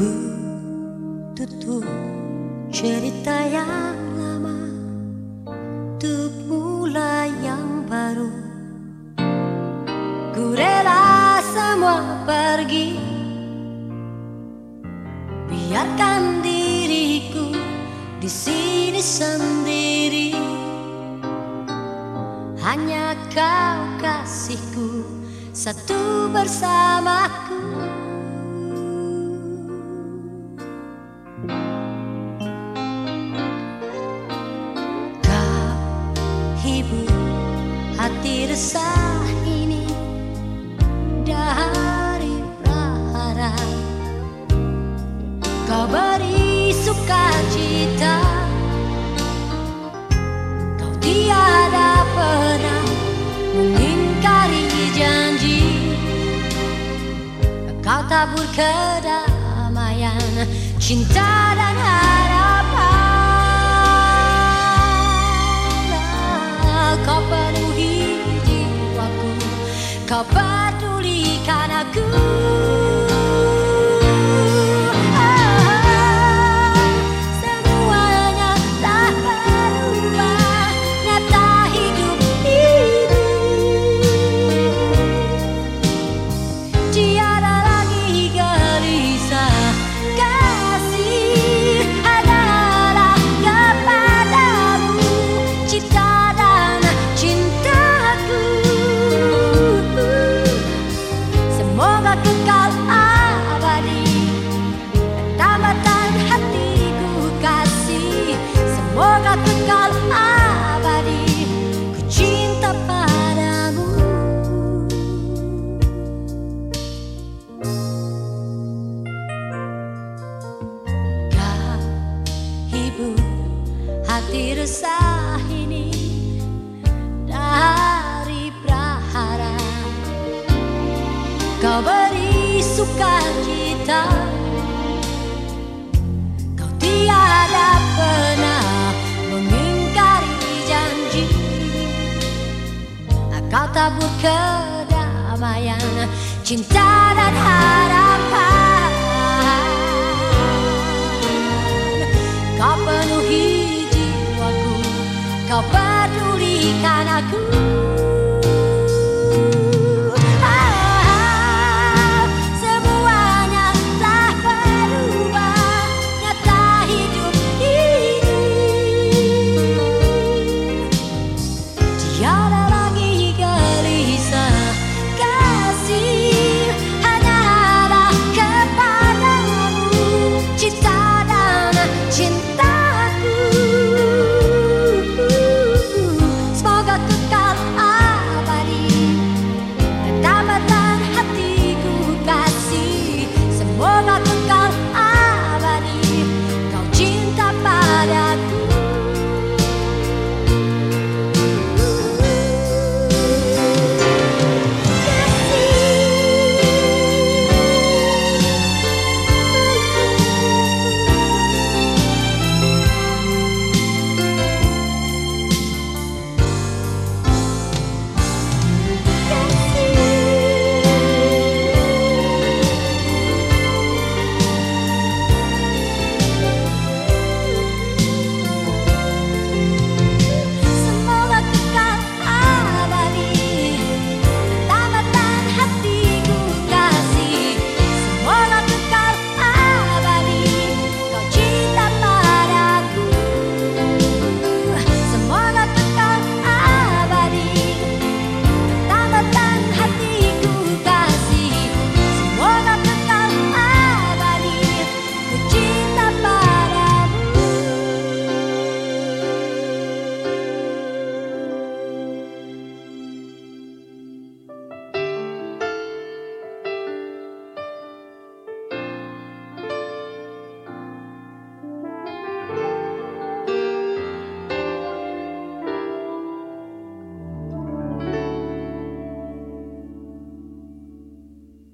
ku tutup cerita yang lama Untuk mulai yang baru. Ku rela semua pergi Biarkan diriku di sini sendiri. Hanya kau kasihku satu bersamaku. Hibur hati resah ini. Dari prahara Kau beri sukacita. Kau tiada pernah mengingkari janji. Kau tabur kedamaian, cinta dan harapan hati resah ini dari prahara. Kau beri sukacita Kau tiada pernah mengingkari janji. Kau tabur kedamaian Cinta dan harapan 力なく